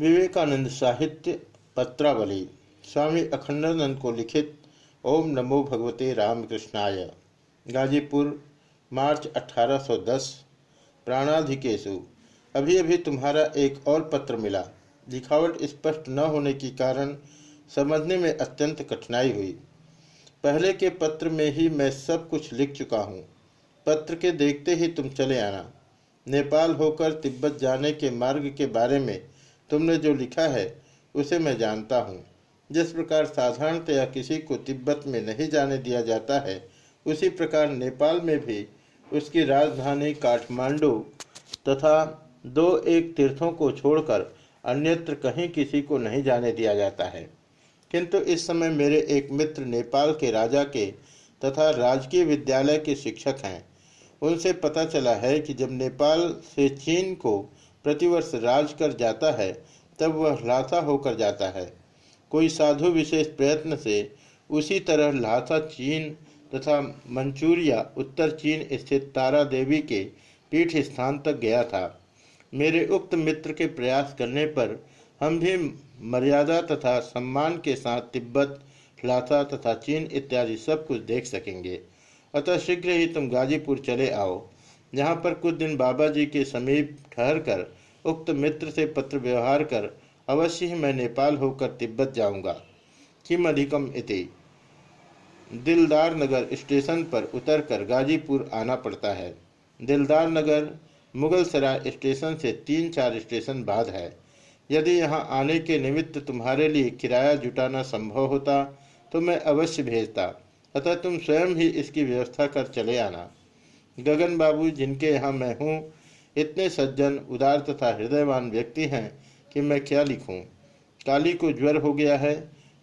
विवेकानंद साहित्य पत्रावली, स्वामी अखंडानंद को लिखित ओम नमो भगवते रामकृष्णाय, गाजीपुर, मार्च 1810 प्राणाधिकेशु। अभी अभी तुम्हारा एक और पत्र मिला। लिखावट स्पष्ट न होने के कारण समझने में अत्यंत कठिनाई हुई। पहले के पत्र में ही मैं सब कुछ लिख चुका हूँ। पत्र के देखते ही तुम चले आना। नेपाल होकर तिब्बत जाने के मार्ग के बारे में तुमने जो लिखा है, उसे मैं जानता हूँ। जिस प्रकार साधारणतया किसी को तिब्बत में नहीं जाने दिया जाता है, उसी प्रकार नेपाल में भी उसकी राजधानी काठमांडू तथा दो एक तीर्थों को छोड़कर अन्यत्र कहीं किसी को नहीं जाने दिया जाता है। किंतु इस समय मेरे एक मित्र नेपाल के राजा के तथा राजकीय विद्यालय के शिक्षक हैं। उनसे पता चला है कि जब नेपाल से चीन को प्रतिवर्ष राज कर जाता है, तब वह लाथा होकर जाता है। कोई साधु विशेष प्रयत्न से उसी तरह लाथा चीन तथा मंचूरिया उत्तर चीन स्थित तारा देवी के पीठ स्थान तक गया था। मेरे उक्त मित्र के प्रयास करने पर हम भी मर्यादा तथा सम्मान के साथ तिब्बत, लाथा तथा चीन इत्यादि सब कुछ देख सकेंगे। अतः शीघ्र ही तुम गाजीपुर चले आओ। यहाँ पर कुछ दिन बाबा जी के समीप ठहरकर उक्त मित्र से पत्र व्यवहार कर, अवश्य ही मैं नेपाल होकर तिब्बत जाऊँगा। किम अधिकम इति? दिलदार नगर स्टेशन पर उतरकर गाजीपुर आना पड़ता है। दिलदार नगर मुगल सराय स्टेशन से तीन चार स्टेशन बाद है। यदि यहाँ आने के निमित्त तुम्हारे लिए किराया जुटाना संभव होता तो मैं अवश्य भेजता। अतः तुम स्वयं ही इसकी व्यवस्था कर चले आना। गगन बाबू, जिनके यहाँ मैं हूँ, इतने सज्जन, उदार तथा हृदयवान व्यक्ति हैं कि मैं क्या लिखूं? काली को ज्वर हो गया है।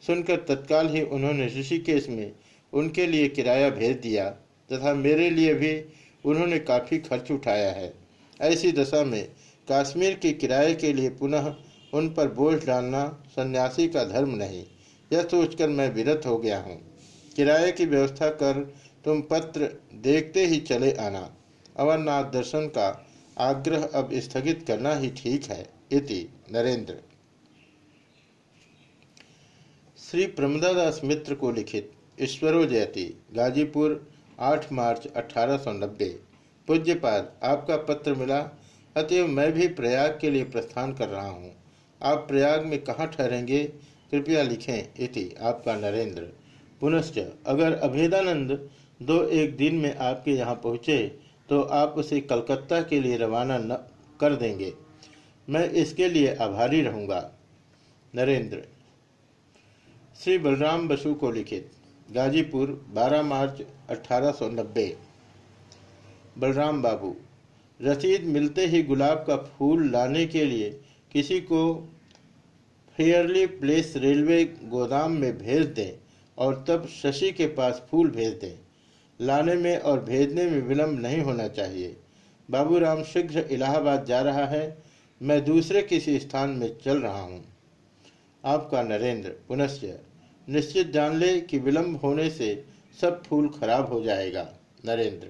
सुनकर तत्काल ही उन्होंने ऋषिकेश में उनके लिए किराया भेज दिया तथा मेरे लिए भी उन्होंने काफ़ी खर्च उठाया है। ऐसी दशा में कश्मीर के किराए के लिए पुनः उन पर बोझ डालना सन्यासी का धर्म नहीं, यह सोचकर मैं विरत हो गया हूँ। किराए की व्यवस्था कर तुम पत्र देखते ही चले आना। अमरनाथ दर्शन का आग्रह अब स्थगित करना ही ठीक है इति नरेंद्र। श्री प्रमदादास मित्र को लिखित ईश्वरो जयति, गाजीपुर 8 मार्च 1890 पूज्यपाद, आपका पत्र मिला? अतएव मैं भी प्रयाग के लिए प्रस्थान कर रहा हूँ। आप प्रयाग में कहाँ ठहरेंगे? कृपया लिखें इति आपका नरेंद्र। पुनश्च, अगर अभेदानंद दो एक दिन में आपके यहाँ पहुँचे तो आप उसे कलकत्ता के लिए रवाना न कर देंगे। मैं इसके लिए आभारी रहूँगा। नरेंद्र। श्री बलराम बसु को लिखित। गाजीपुर 12 मार्च 1890 बलराम बाबू। रसीद मिलते ही गुलाब का फूल लाने के लिए किसी को फेयरली प्लेस रेलवे गोदाम में भेज दें और तब शशि के पास फूल भेज दें। लाने में और भेजने में विलंब नहीं होना चाहिए। बाबूराम शीघ्र इलाहाबाद जा रहा है। मैं दूसरे किसी स्थान में चल रहा हूँ। आपका नरेंद्र, पुनश्च। निश्चित जान ले कि विलंब होने से सब फूल खराब हो जाएगा। नरेंद्र।